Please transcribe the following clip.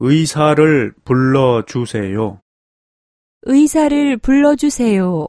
의사를 불러 주세요. 의사를 불러주세요.